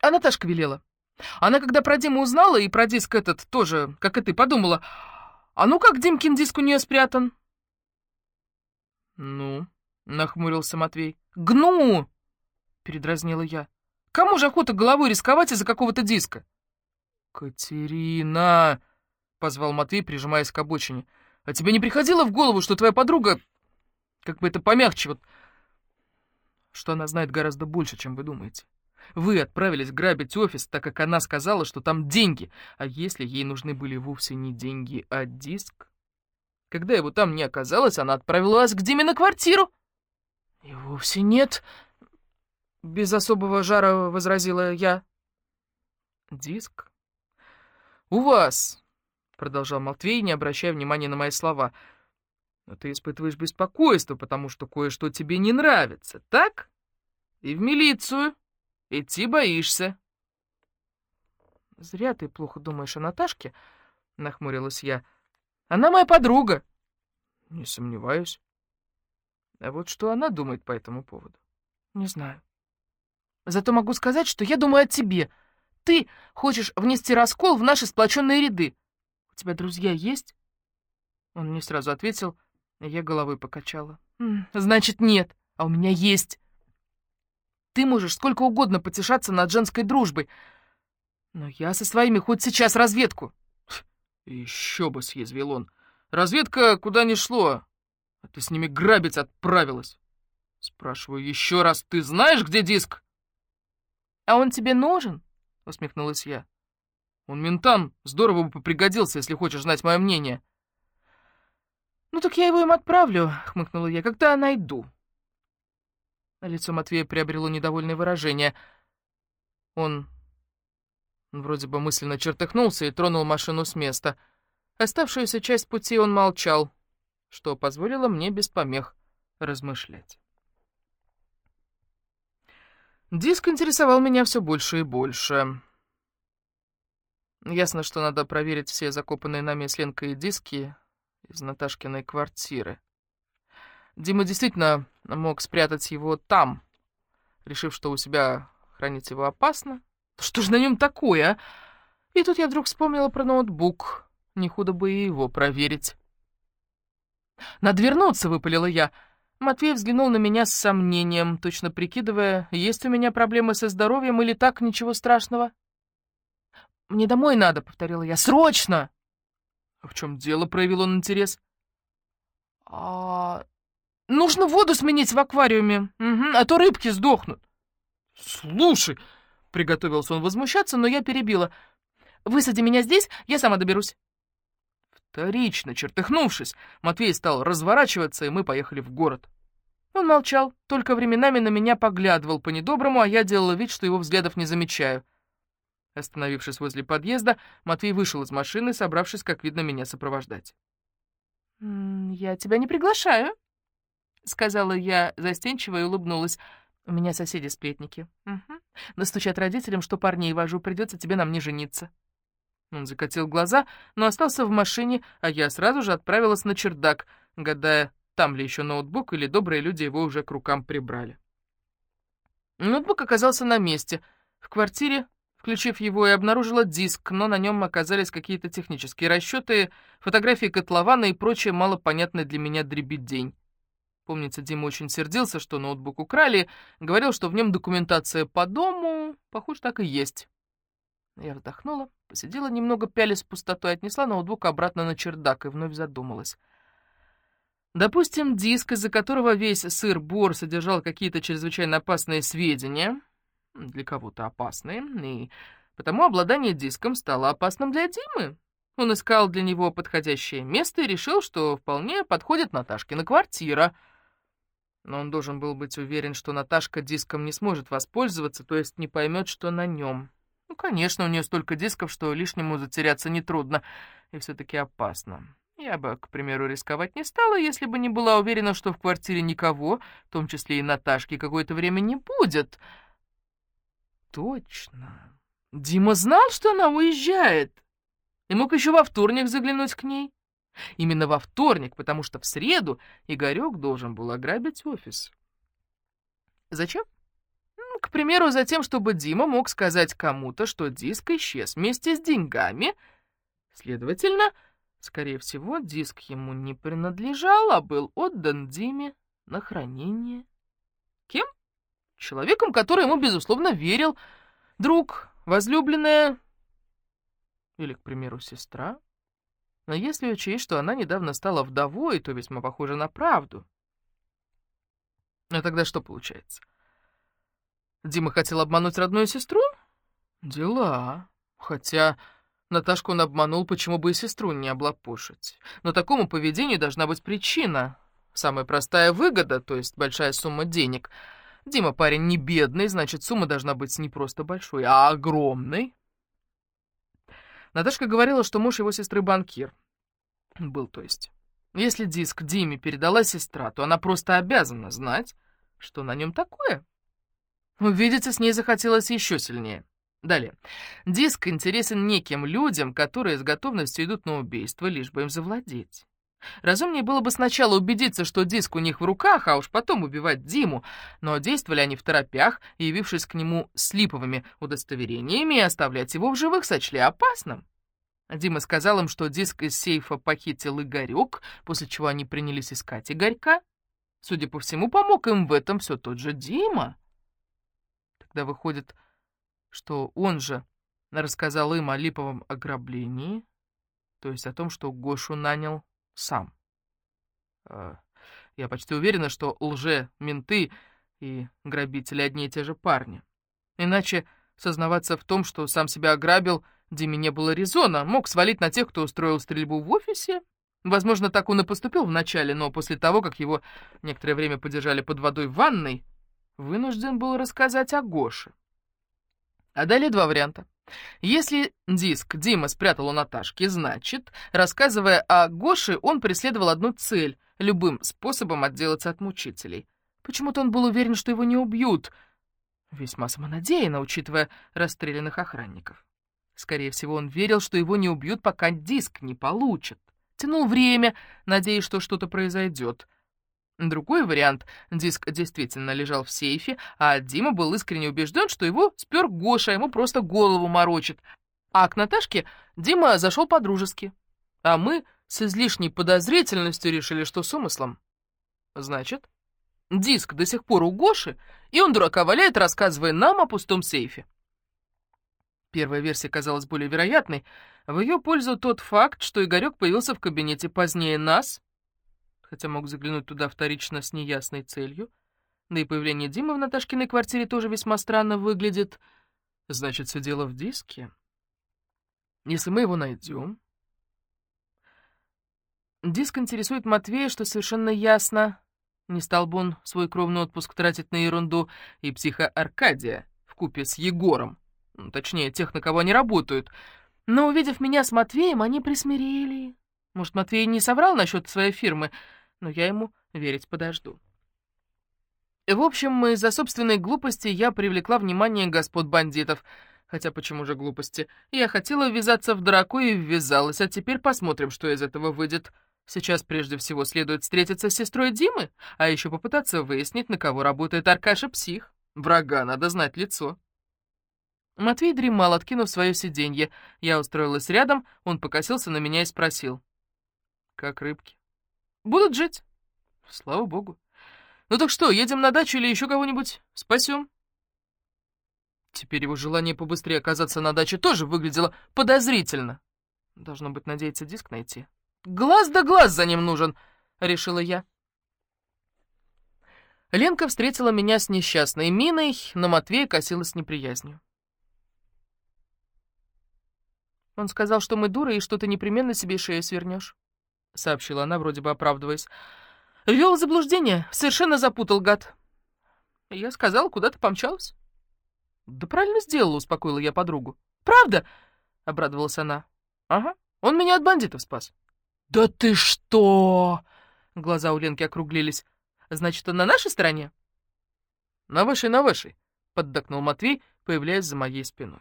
А Наташка велела. Она, когда про Диму узнала, и про диск этот тоже, как и ты, подумала, а ну как Димкин диск у нее спрятан? Ну, нахмурился Матвей. Гну! Передразнила я. Кому же охота головой рисковать из-за какого-то диска? Катерина! Позвал Матвей, прижимаясь к обочине. А тебе не приходило в голову, что твоя подруга, как бы это помягче, вот, что она знает гораздо больше, чем вы думаете? Вы отправились грабить офис, так как она сказала, что там деньги. А если ей нужны были вовсе не деньги, а диск? Когда его там не оказалось, она отправила вас к Диме на квартиру. И вовсе нет, без особого жара возразила я. Диск? У вас, продолжал Матвей, не обращая внимания на мои слова. Но ты испытываешь беспокойство, потому что кое-что тебе не нравится, так? И в милицию. Идти боишься. Зря ты плохо думаешь о Наташке, нахмурилась я. Она моя подруга. Не сомневаюсь. А вот что она думает по этому поводу? Не знаю. Зато могу сказать, что я думаю о тебе. Ты хочешь внести раскол в наши сплоченные ряды. У тебя друзья есть? Он не сразу ответил, и я головой покачала. «Значит, нет, а у меня есть. Ты можешь сколько угодно потешаться над женской дружбой, но я со своими хоть сейчас разведку. Еще бы, съязвил он. Разведка куда ни шло, а ты с ними грабить отправилась. Спрашиваю еще раз, ты знаешь, где диск? А он тебе нужен? Усмехнулась я. Он ментам здорово бы пригодился, если хочешь знать мое мнение. Ну так я его им отправлю, хмыкнула я, когда найду. Лицо Матвея приобрело недовольное выражение. Он вроде бы мысленно чертыхнулся и тронул машину с места. Оставшуюся часть пути он молчал, что позволило мне без помех размышлять. Диск интересовал меня все больше и больше. Ясно, что надо проверить все закопанные нами с Ленкой диски из Наташкиной квартиры. Дима действительно мог спрятать его там, решив, что у себя хранить его опасно. Что же на нем такое, а? И тут я вдруг вспомнила про ноутбук. Не худо бы и его проверить. «Надо вернуться», — выпалила я. Матвей взглянул на меня с сомнением, точно прикидывая, есть у меня проблемы со здоровьем или так, ничего страшного. «Мне домой надо», — повторила я, — «срочно!» «А в чем дело?» — проявил он интерес. «А Нужно воду сменить в аквариуме, угу, а то рыбки сдохнут. Слушай, приготовился он возмущаться, но я перебила. Высади меня здесь, я сама доберусь. Вторично, чертыхнувшись, Матвей стал разворачиваться, и мы поехали в город. Он молчал, только временами на меня поглядывал по-недоброму, а я делала вид, что его взглядов не замечаю. Остановившись возле подъезда, Матвей вышел из машины, собравшись, как видно, меня сопровождать. «Я тебя не приглашаю», — сказала я застенчиво и улыбнулась. «У меня соседи-сплетники. Угу. Настучат родителям, что парней вожу, придется тебе на мне жениться». Он закатил глаза, но остался в машине, а я сразу же отправилась на чердак, гадая, там ли еще ноутбук или добрые люди его уже к рукам прибрали. Ноутбук оказался на месте. В квартире, включив его, я обнаружила диск, но на нем оказались какие-то технические расчеты, фотографии котлована и прочее малопонятное для меня дребедень. Помнится, Дима очень сердился, что ноутбук украли, говорил, что в нем документация по дому. Похоже, так и есть. Я вздохнула, посидела немного, пялясь в пустоту, отнесла ноутбук обратно на чердак и вновь задумалась. Допустим, диск, из-за которого весь сыр-бор содержал какие-то чрезвычайно опасные сведения, для кого-то опасные, и потому обладание диском стало опасным для Димы. Он искал для него подходящее место и решил, что вполне подходит Наташкина квартира — но он должен был быть уверен, что Наташка диском не сможет воспользоваться, то есть не поймет, что на нем. Ну, конечно, у нее столько дисков, что лишнему затеряться нетрудно, и все-таки опасно. Я бы, к примеру, рисковать не стала, если бы не была уверена, что в квартире никого, в том числе и Наташки, какое-то время не будет. Точно. Дима знал, что она уезжает, и мог еще во вторник заглянуть к ней. Именно во вторник, потому что в среду Игорек должен был ограбить офис. Зачем? Ну, к примеру, за тем, чтобы Дима мог сказать кому-то, что диск исчез вместе с деньгами. Следовательно, скорее всего, диск ему не принадлежал, а был отдан Диме на хранение. Кем? Человеком, который ему, безусловно, верил. Друг, возлюбленная или, к примеру, сестра. Но если учесть, что она недавно стала вдовой, то весьма похоже на правду. А тогда что получается? Дима хотел обмануть родную сестру? Дела. Хотя Наташку он обманул, почему бы и сестру не облапошить. Но такому поведению должна быть причина. Самая простая выгода, то есть большая сумма денег. Дима парень не бедный, значит, сумма должна быть не просто большой, а огромной. Наташка говорила, что муж его сестры банкир. Был, то есть. Если диск Диме передала сестра, то она просто обязана знать, что на нем такое. Увидеться с ней захотелось еще сильнее. Далее. Диск интересен неким людям, которые с готовностью идут на убийство, лишь бы им завладеть. Разумнее было бы сначала убедиться, что диск у них в руках, а уж потом убивать Диму, но действовали они в торопях, явившись к нему с липовыми удостоверениями, и оставлять его в живых сочли опасным. Дима сказал им, что диск из сейфа похитил Игорек, после чего они принялись искать Игорька. Судя по всему, помог им в этом все тот же Дима. Тогда выходит, что он же рассказал им о липовом ограблении, то есть о том, что Гошу нанял сам. А, я почти уверена, что лже-менты и грабители одни и те же парни. Иначе сознаваться в том, что сам себя ограбил — Диме не было резона, мог свалить на тех, кто устроил стрельбу в офисе. Возможно, так он и поступил вначале, но после того, как его некоторое время подержали под водой в ванной, вынужден был рассказать о Гоше. А далее два варианта. Если диск Дима спрятал у Наташки, значит, рассказывая о Гоше, он преследовал одну цель — любым способом отделаться от мучителей. Почему-то он был уверен, что его не убьют. Весьма самонадеянно, учитывая расстрелянных охранников. Скорее всего, он верил, что его не убьют, пока диск не получит. Тянул время, надеясь, что что-то произойдет. Другой вариант — диск действительно лежал в сейфе, а Дима был искренне убежден, что его спер Гоша, ему просто голову морочит. А к Наташке Дима зашел по-дружески. А мы с излишней подозрительностью решили, что с умыслом. Значит, диск до сих пор у Гоши, и он дурака валяет, рассказывая нам о пустом сейфе. Первая версия казалась более вероятной. В ее пользу тот факт, что Игорек появился в кабинете позднее нас, хотя мог заглянуть туда вторично с неясной целью. Да и появление Димы в Наташкиной квартире тоже весьма странно выглядит. Значит, все дело в диске. Если мы его найдем... Диск интересует Матвея, что совершенно ясно. Не стал бы он свой кровный отпуск тратить на ерунду и психа Аркадия в купе с Егором. Точнее, тех, на кого они работают. Но, увидев меня с Матвеем, они присмирели. Может, Матвей не соврал насчет своей фирмы, но я ему верить подожду. В общем, из-за собственной глупости я привлекла внимание господ бандитов. Хотя почему же глупости? Я хотела ввязаться в драку и ввязалась, а теперь посмотрим, что из этого выйдет. Сейчас прежде всего следует встретиться с сестрой Димы, а еще попытаться выяснить, на кого работает Аркаша-псих. Врага надо знать лицо. Матвей дремал, откинув свое сиденье. Я устроилась рядом, он покосился на меня и спросил. «Как рыбки?» «Будут жить». «Слава богу». «Ну так что, едем на дачу или еще кого-нибудь спасем?» Теперь его желание побыстрее оказаться на даче тоже выглядело подозрительно. Должно быть, надеяться диск найти. «Глаз да глаз за ним нужен», — решила я. Ленка встретила меня с несчастной миной, но Матвей косилась неприязнью. Он сказал, что мы дуры и что ты непременно себе шею свернешь», — сообщила она, вроде бы оправдываясь. «Ввел заблуждение, совершенно запутал, гад». Я сказала, куда ты помчалась. «Да правильно сделала», — успокоила я подругу. «Правда?» — обрадовалась она. «Ага, он меня от бандитов спас». «Да ты что?» — глаза у Ленки округлились. «Значит, он на нашей стороне?» «На вашей, на вашей», — поддакнул Матвей, появляясь за моей спиной.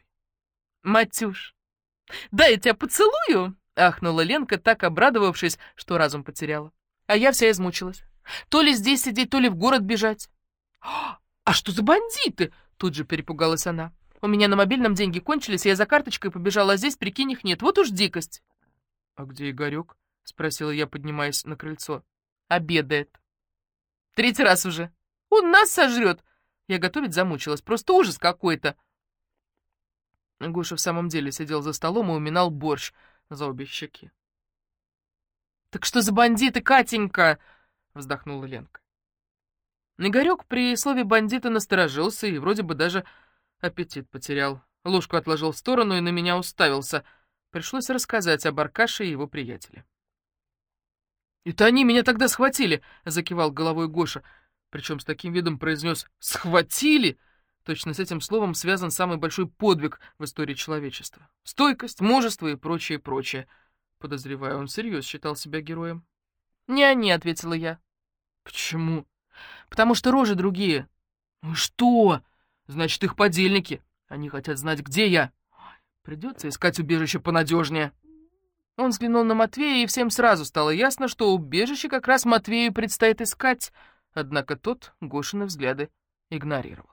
«Матюш, «Да, я тебя поцелую!» — ахнула Ленка, так обрадовавшись, что разум потеряла. А я вся измучилась. То ли здесь сидеть, то ли в город бежать. «А что за бандиты?» Тут же перепугалась она. «У меня на мобильном деньги кончились, я за карточкой побежала, а здесь, прикинь, их нет. Вот уж дикость!» «А где Игорек?» — спросила я, поднимаясь на крыльцо. «Обедает. Третий раз уже. Он нас сожрет!» Я готовить замучилась. Просто ужас какой-то. Гоша в самом деле сидел за столом и уминал борщ за обе щеки. «Так что за бандиты, Катенька?» — вздохнула Ленка. Игорек при слове «бандита» насторожился и вроде бы даже аппетит потерял. Ложку отложил в сторону и на меня уставился. Пришлось рассказать об Аркаше и его приятеле. «Это они меня тогда схватили!» — закивал головой Гоша. Причем с таким видом произнес «схватили!» Точно с этим словом связан самый большой подвиг в истории человечества. Стойкость, мужество и прочее, прочее. Подозреваю, он всерьез считал себя героем. «Не они», — ответила я. «Почему?» «Потому что рожи другие». «Ну что? Значит, их подельники. Они хотят знать, где я. Придется искать убежище понадежнее». Он взглянул на Матвея, и всем сразу стало ясно, что убежище как раз Матвею предстоит искать, однако тот Гошины взгляды игнорировал.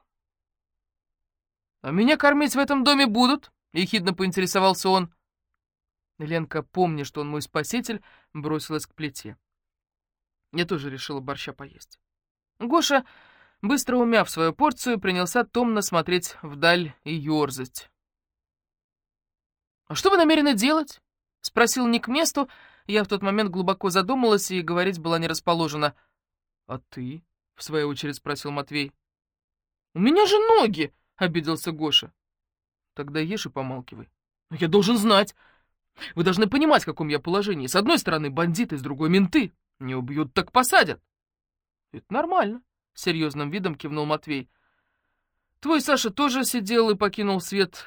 «А меня кормить в этом доме будут?» — ехидно поинтересовался он. Ленка, помня, что он мой спаситель, бросилась к плите. Я тоже решила борща поесть. Гоша, быстро умяв свою порцию, принялся томно смотреть вдаль и ёрзать. «А что вы намерены делать?» — спросил не к месту. Я в тот момент глубоко задумалась и говорить была не расположена. «А ты?» — в свою очередь спросил Матвей. «У меня же ноги!» — обиделся Гоша. «Тогда ешь и помалкивай». «Но я должен знать. Вы должны понимать, в каком я положении. С одной стороны бандиты, с другой менты. Не убьют, так посадят». «Это нормально», — серьезным видом кивнул Матвей. «Твой Саша тоже сидел и покинул свет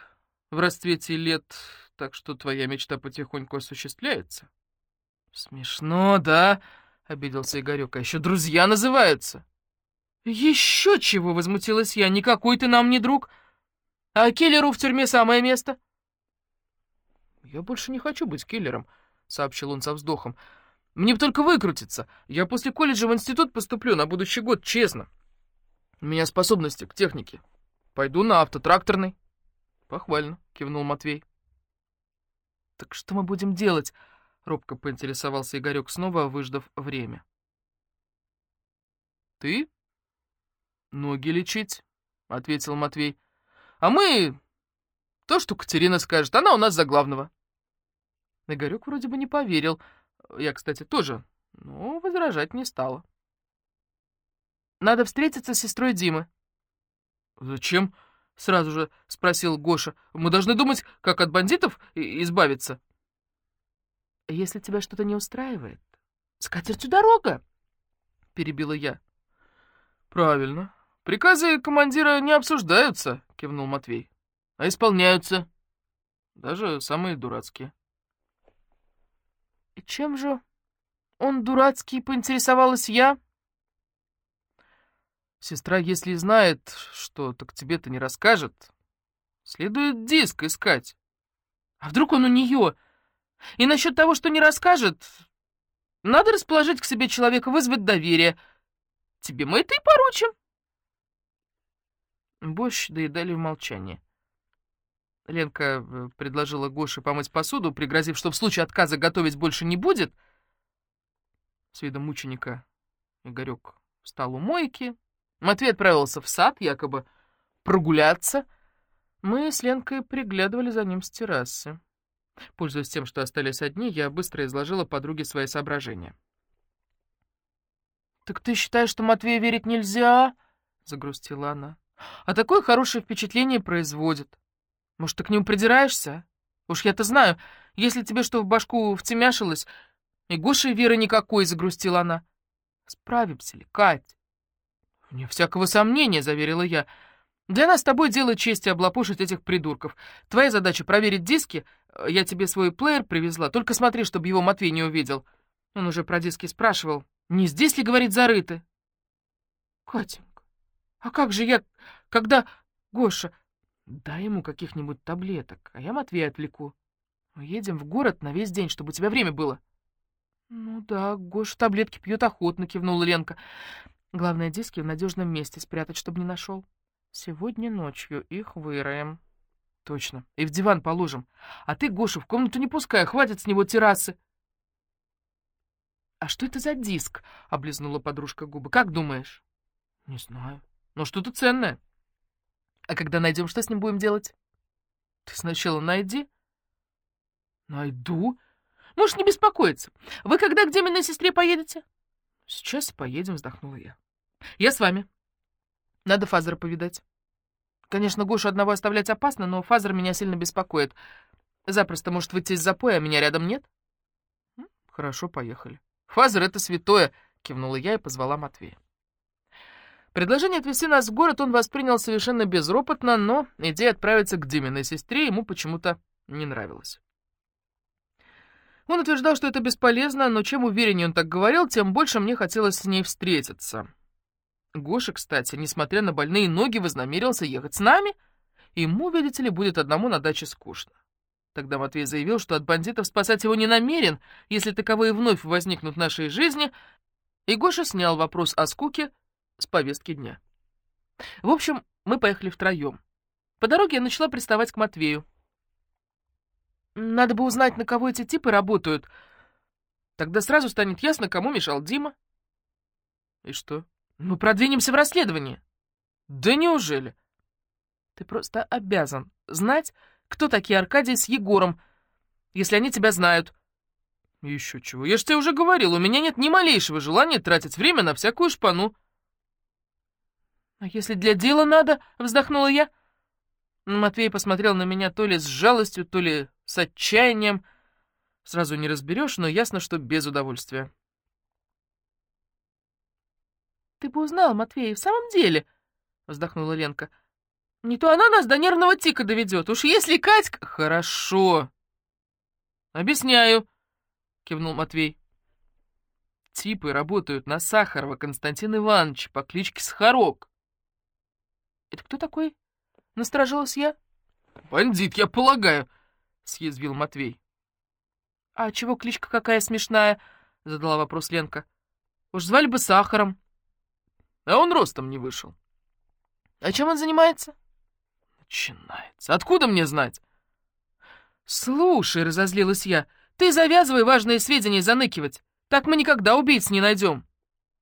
в расцвете лет, так что твоя мечта потихоньку осуществляется». «Смешно, да?» — обиделся Игорек. «А еще друзья называются». «Еще чего!» — возмутилась я. «Никакой ты нам не друг. А киллеру в тюрьме самое место». «Я больше не хочу быть киллером», — сообщил он со вздохом. «Мне бы только выкрутиться. Я после колледжа в институт поступлю на будущий год, честно. У меня способности к технике. Пойду на автотракторный». «Похвально», — кивнул Матвей. «Так что мы будем делать?» — робко поинтересовался Игорек снова, выждав время. «Ты «Ноги лечить», — ответил Матвей. «А мы... То, что Катерина скажет, она у нас за главного». Игорек вроде бы не поверил. Я, кстати, тоже, но возражать не стала. «Надо встретиться с сестрой Димы». «Зачем?» — сразу же спросил Гоша. «Мы должны думать, как от бандитов избавиться». «Если тебя что-то не устраивает, с катертью дорога!» — перебила я. «Правильно. «Приказы командира не обсуждаются», — кивнул Матвей, — «а исполняются. Даже самые дурацкие». «И чем же он дурацкий?» — поинтересовалась я. «Сестра, если знает, что, так тебе-то не расскажет. Следует диск искать. А вдруг он у нее? И насчет того, что не расскажет, надо расположить к себе человека, вызвать доверие. Тебе мы это и поручим». Борщ доедали в молчании. Ленка э, предложила Гоше помыть посуду, пригрозив, что в случае отказа готовить больше не будет. С видом мученика Игорек встал у мойки. Матвей отправился в сад, якобы прогуляться. Мы с Ленкой приглядывали за ним с террасы. Пользуясь тем, что остались одни, я быстро изложила подруге свои соображения. «Так ты считаешь, что Матвею верить нельзя?» — загрустила она. А такое хорошее впечатление производит. Может, ты к нему придираешься? Уж я-то знаю, если тебе что в башку втемяшилось, и Гоши веры никакой, загрустила она. Справимся ли, Кать? Вне всякого сомнения, заверила я. Для нас с тобой дело чести облапошить этих придурков. Твоя задача проверить диски. Я тебе свой плеер привезла, только смотри, чтобы его Матвей не увидел. Он уже про диски спрашивал. Не здесь ли, говорит, зарыты? Катя, а как же я, когда... Гоша, дай ему каких-нибудь таблеток, а я Матвея отвлеку. Уедем в город на весь день, чтобы у тебя время было. Ну да, Гоша таблетки пьет охотно, кивнула Ленка. Главное, диски в надежном месте спрятать, чтобы не нашел. Сегодня ночью их выроем. Точно. И в диван положим. А ты, Гошу, в комнату не пускай, хватит с него террасы. «А что это за диск?» — облизнула подружка губы. «Как думаешь?» «Не знаю. Но что-то ценное». «А когда найдем, что с ним будем делать?» «Ты сначала найди». «Найду?» «Можешь не беспокоиться. Вы когда к Диминой сестре поедете?» «Сейчас поедем», — вздохнула я. «Я с вами. Надо Фазера повидать. Конечно, Гошу одного оставлять опасно, но Фазер меня сильно беспокоит. Запросто может выйти из запоя, а меня рядом нет?» «Хорошо, поехали». «Фазер — это святое!» — кивнула я и позвала Матвея. Предложение отвезти нас в город он воспринял совершенно безропотно, но идея отправиться к Диминой сестре ему почему-то не нравилась. Он утверждал, что это бесполезно, но чем увереннее он так говорил, тем больше мне хотелось с ней встретиться. Гоша, кстати, несмотря на больные ноги, вознамерился ехать с нами, ему, видите ли, будет одному на даче скучно. Тогда Матвей заявил, что от бандитов спасать его не намерен, если таковые вновь возникнут в нашей жизни, и Гоша снял вопрос о скуке с повестки дня. В общем, мы поехали втроем. По дороге я начала приставать к Матвею. Надо бы узнать, на кого эти типы работают. Тогда сразу станет ясно, кому мешал Дима. И что? Мы продвинемся в расследовании. Да неужели? Ты просто обязан знать, кто такие Аркадий с Егором, если они тебя знают?» «Еще чего. Я ж тебе уже говорил, у меня нет ни малейшего желания тратить время на всякую шпану». «А если для дела надо?» — вздохнула я. Матвей посмотрел на меня то ли с жалостью, то ли с отчаянием. Сразу не разберешь, но ясно, что без удовольствия. «Ты бы узнал, Матвей, в самом деле...» — вздохнула Ленка. Не то она нас до нервного тика доведет. Уж если Катька... Хорошо. Объясняю, кивнул Матвей. Типы работают на Сахарова Константин Иванович по кличке Сахарок. Это кто такой? Насторожилась я. Бандит, я полагаю, съязвил Матвей. А чего кличка какая смешная? Задала вопрос Ленка. Уж звали бы Сахаром. А он ростом не вышел. А чем он занимается? начинается. Откуда мне знать?» «Слушай», — разозлилась я, — «ты завязывай важные сведения заныкивать. Так мы никогда убийц не найдем».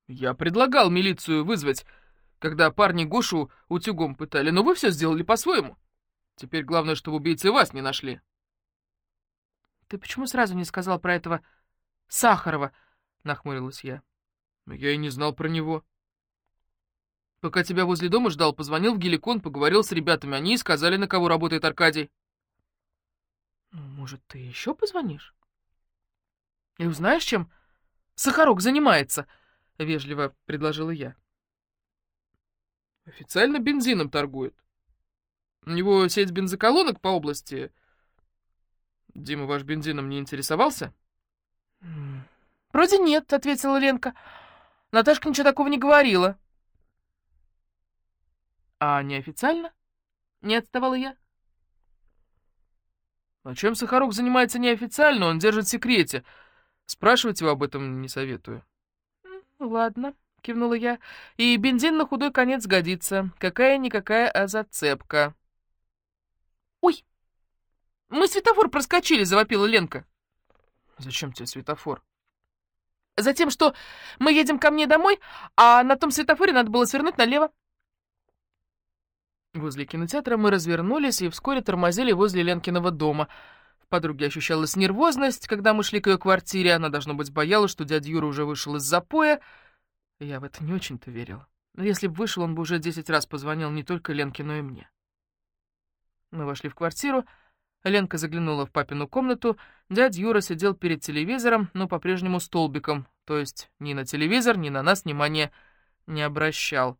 «Я предлагал милицию вызвать, когда парни Гошу утюгом пытали, но вы все сделали по-своему. Теперь главное, чтобы убийцы вас не нашли». «Ты почему сразу не сказал про этого Сахарова?» — нахмурилась я. «Я и не знал про него». Пока тебя возле дома ждал, позвонил в Геликон, поговорил с ребятами. Они и сказали, на кого работает Аркадий. Ну, может, ты еще позвонишь? И узнаешь, чем Сахарок занимается? Вежливо предложила я. Официально бензином торгует. У него сеть бензоколонок по области. Дима ваш бензином не интересовался? Вроде нет, ответила Ленка. Наташка ничего такого не говорила. А неофициально? Не отставала я. А чем Сахарок занимается неофициально, он держит в секрете. Спрашивать его об этом не советую. Ладно, кивнула я. И бензин на худой конец годится. Какая-никакая, а зацепка. Ой, мы светофор проскочили, завопила Ленка. Зачем тебе светофор? Затем, что мы едем ко мне домой, а на том светофоре надо было свернуть налево. Возле кинотеатра мы развернулись и вскоре тормозили возле Ленкиного дома. В подруге ощущалась нервозность, когда мы шли к ее квартире. Она, должно быть, боялась, что дядя Юра уже вышел из запоя. Я в это не очень-то верила. Но если бы вышел, он бы уже десять раз позвонил не только Ленке, но и мне. Мы вошли в квартиру. Ленка заглянула в папину комнату. Дядя Юра сидел перед телевизором, но по-прежнему столбиком. То есть ни на телевизор, ни на нас внимания не обращал.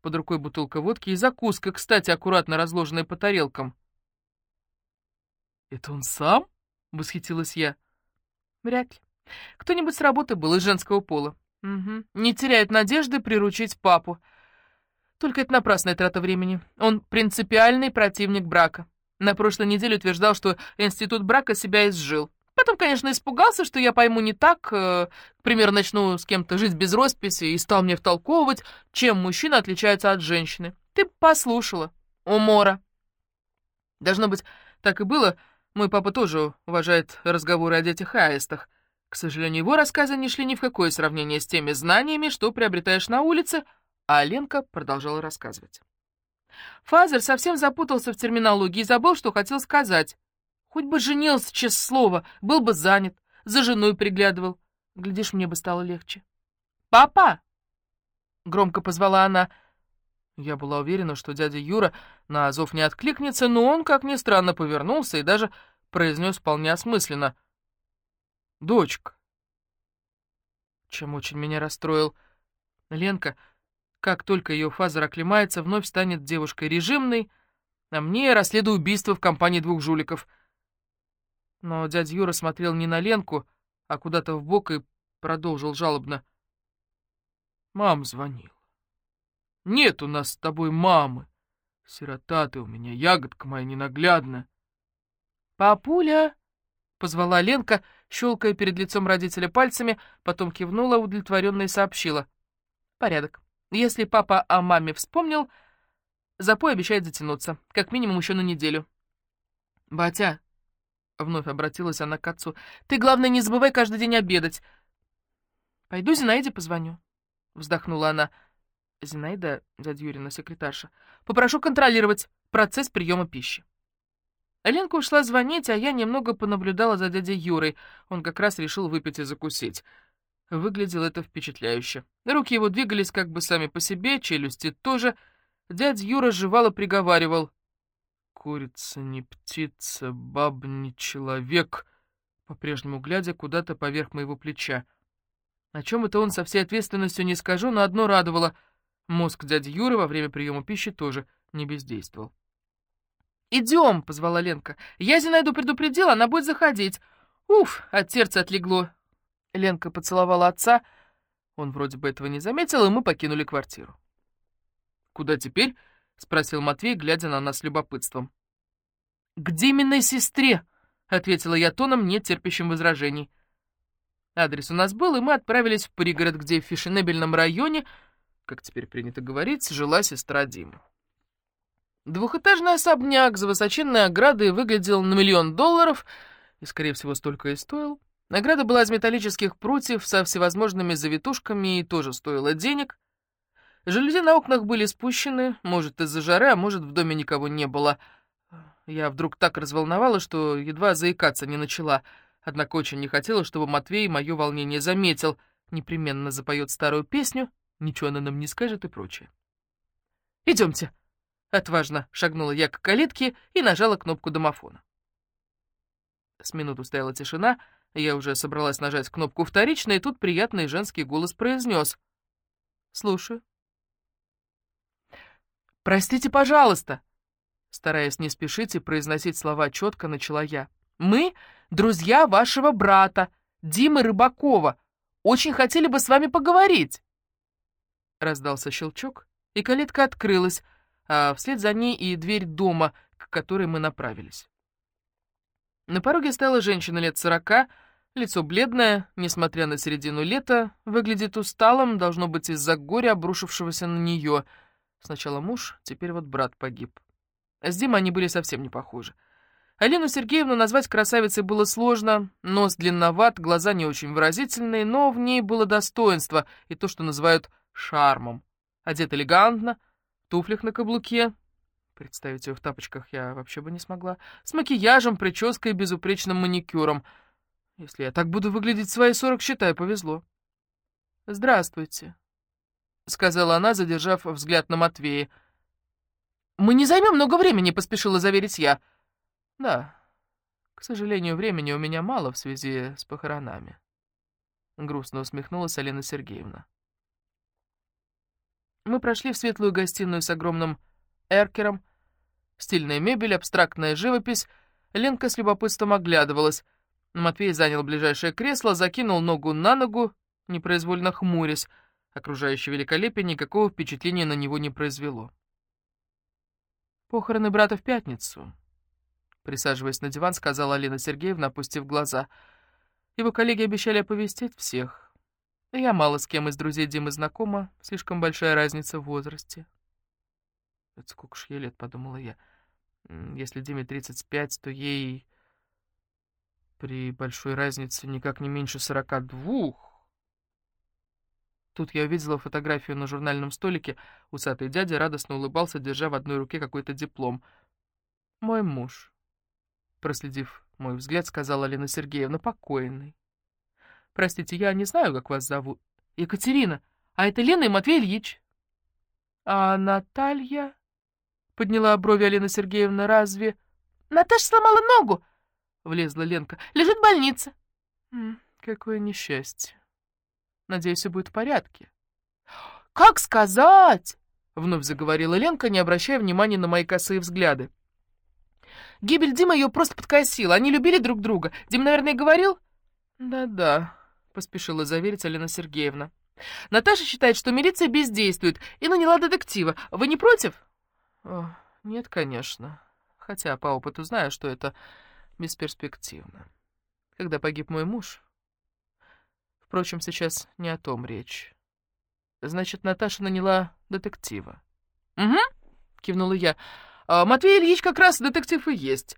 Под рукой бутылка водки и закуска, кстати, аккуратно разложенная по тарелкам. «Это он сам?» — восхитилась я. «Вряд ли. Кто-нибудь с работы был из женского пола. Угу. Не теряет надежды приручить папу. Только это напрасная трата времени. Он принципиальный противник брака. На прошлой неделе утверждал, что институт брака себя изжил. Потом, конечно, испугался, что я пойму не так, э, к примеру, начну с кем-то жить без росписи, и стал мне втолковывать, чем мужчина отличается от женщины. Ты послушала. Умора. Должно быть, так и было. Мой папа тоже уважает разговоры о детях и аистах. К сожалению, его рассказы не шли ни в какое сравнение с теми знаниями, что приобретаешь на улице, а Ленка продолжала рассказывать. Father совсем запутался в терминологии и забыл, что хотел сказать. Хоть бы женился, честное слово, был бы занят, за женой приглядывал. Глядишь, мне бы стало легче. «Папа!» — громко позвала она. Я была уверена, что дядя Юра на зов не откликнется, но он, как ни странно, повернулся и даже произнес вполне осмысленно. «Дочка». Чем очень меня расстроил. Ленка, как только ее фаза оклемается, вновь станет девушкой режимной, а мне расследую убийство в компании двух жуликов. Но дядя Юра смотрел не на Ленку, а куда-то в бок и продолжил жалобно. Мам звонила. Нет у нас с тобой мамы. Сирота ты у меня, ягодка моя ненаглядная. Папуля, позвала Ленка, щелкая перед лицом родителя пальцами, потом кивнула удовлетворенно и сообщила. Порядок. Если папа о маме вспомнил, запой обещает затянуться, как минимум еще на неделю. «Батя», — вновь обратилась она к отцу, — «ты, главное, не забывай каждый день обедать. Пойду Зинаиде позвоню». — вздохнула она. Зинаида, дядя Юрина секретарша, попрошу контролировать процесс приема пищи. Ленка ушла звонить, а я немного понаблюдала за дядей Юрой. Он как раз решил выпить и закусить. Выглядело это впечатляюще. Руки его двигались как бы сами по себе, челюсти тоже. Дядя Юра жевал и приговаривал. «Курица не птица, баб не человек», по-прежнему глядя куда-то поверх моего плеча. О чем это он со всей ответственностью не скажу, но одно радовало. Мозг дяди Юры во время приема пищи тоже не бездействовал. «Идем!» — позвала Ленка. «Я Зинаиду предупредила, она будет заходить. Уф, от сердца отлегло!» Ленка поцеловала отца. Он вроде бы этого не заметил, и мы покинули квартиру. «Куда теперь?» — спросил Матвей, глядя на нас с любопытством. «К Диминой сестре!» — ответила я тоном, не терпящим возражений. Адрес у нас был, и мы отправились в пригород, где в фешенебельном районе, как теперь принято говорить, жила сестра Димы. Двухэтажный особняк за высоченной оградой выглядел на миллион долларов, и, скорее всего, столько и стоил. Награда была из металлических прутьев со всевозможными завитушками и тоже стоила денег. Жалюзи на окнах были спущены, может, из-за жары, а может, в доме никого не было. Я вдруг так разволновалась, что едва заикаться не начала — Однако очень не хотела, чтобы Матвей мое волнение заметил, непременно запоет старую песню, ничего она нам не скажет и прочее. «Идемте!» — отважно шагнула я к калитке и нажала кнопку домофона. С минуту стояла тишина, я уже собралась нажать кнопку вторично, и тут приятный женский голос произнес. «Слушаю». «Простите, пожалуйста!» Стараясь не спешить и произносить слова четко, начала я. Мы — друзья вашего брата, Димы Рыбакова. Очень хотели бы с вами поговорить. Раздался щелчок, и калитка открылась, а вслед за ней и дверь дома, к которой мы направились. На пороге стояла женщина лет сорока, лицо бледное, несмотря на середину лета, выглядит усталым, должно быть из-за горя, обрушившегося на нее. Сначала муж, теперь вот брат погиб. С Димой они были совсем не похожи. Алену Сергеевну назвать красавицей было сложно, нос длинноват, глаза не очень выразительные, но в ней было достоинство и то, что называют шармом. Одет элегантно, туфлях на каблуке, представить ее в тапочках я вообще бы не смогла, с макияжем, прической и безупречным маникюром. Если я так буду выглядеть в свои сорок, считай, повезло. «Здравствуйте», — сказала она, задержав взгляд на Матвея. «Мы не займем много времени», — поспешила заверить я. Да, к сожалению, времени у меня мало в связи с похоронами. Грустно усмехнулась Алина Сергеевна. Мы прошли в светлую гостиную с огромным эркером. Стильная мебель, абстрактная живопись. Ленка с любопытством оглядывалась. Матвей занял ближайшее кресло, закинул ногу на ногу, непроизвольно хмурясь. Окружающее великолепие никакого впечатления на него не произвело. Похороны брата в пятницу. Присаживаясь на диван, сказала Алина Сергеевна, опустив глаза. Его коллеги обещали оповестить всех. Я мало с кем из друзей Димы знакома, слишком большая разница в возрасте. Это сколько ж ей лет, подумала я. Если Диме 35, то ей при большой разнице никак не меньше 42. Тут я увидела фотографию на журнальном столике. Усатый дядя радостно улыбался, держа в одной руке какой-то диплом. «Мой муж», — проследив мой взгляд, сказала Алина Сергеевна, покойный. «Простите, я не знаю, как вас зовут. Екатерина, а это Лена и Матвей Ильич». «А Наталья?» — подняла брови Алина Сергеевна. «Разве...» «Наташа сломала ногу!» — влезла Ленка. «Лежит в больнице». «Какое несчастье. Надеюсь, все будет в порядке». «Как сказать?» — вновь заговорила Ленка, не обращая внимания на мои косые взгляды. «Гибель Димы ее просто подкосила. Они любили друг друга. Дим, наверное, говорил?» «Да-да», — поспешила заверить Алина Сергеевна. «Наташа считает, что милиция бездействует и наняла детектива. Вы не против?» О, «Нет, конечно. Хотя по опыту знаю, что это бесперспективно. Когда погиб мой муж... Впрочем, сейчас не о том речь. Значит, Наташа наняла детектива. «Угу», — кивнула я. «А Матвей Ильич как раз детектив и есть».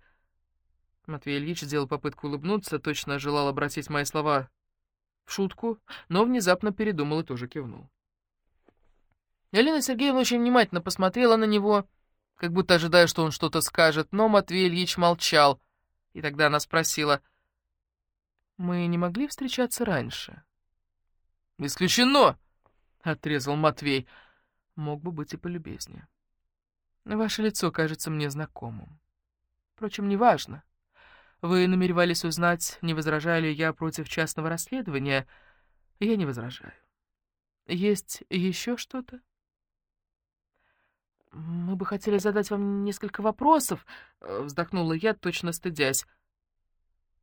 Матвей Ильич сделал попытку улыбнуться, точно желал обратить мои слова в шутку, но внезапно передумал и тоже кивнул. Елена Сергеевна очень внимательно посмотрела на него, как будто ожидая, что он что-то скажет, но Матвей Ильич молчал — и тогда она спросила, «Мы не могли встречаться раньше?» «Исключено!» — отрезал Матвей. Мог бы быть и полюбезнее. «Ваше лицо кажется мне знакомым. Впрочем, неважно. Вы намеревались узнать, не возражаю ли я против частного расследования. Я не возражаю. Есть еще что-то?» «Мы бы хотели задать вам несколько вопросов», — вздохнула я, точно стыдясь.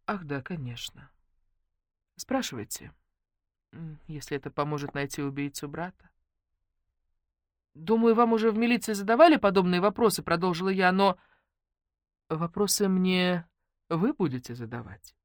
«Ах да, конечно. Спрашивайте, если это поможет найти убийцу брата». «Думаю, вам уже в милиции задавали подобные вопросы», — продолжила я, «но...» «Вопросы мне вы будете задавать?»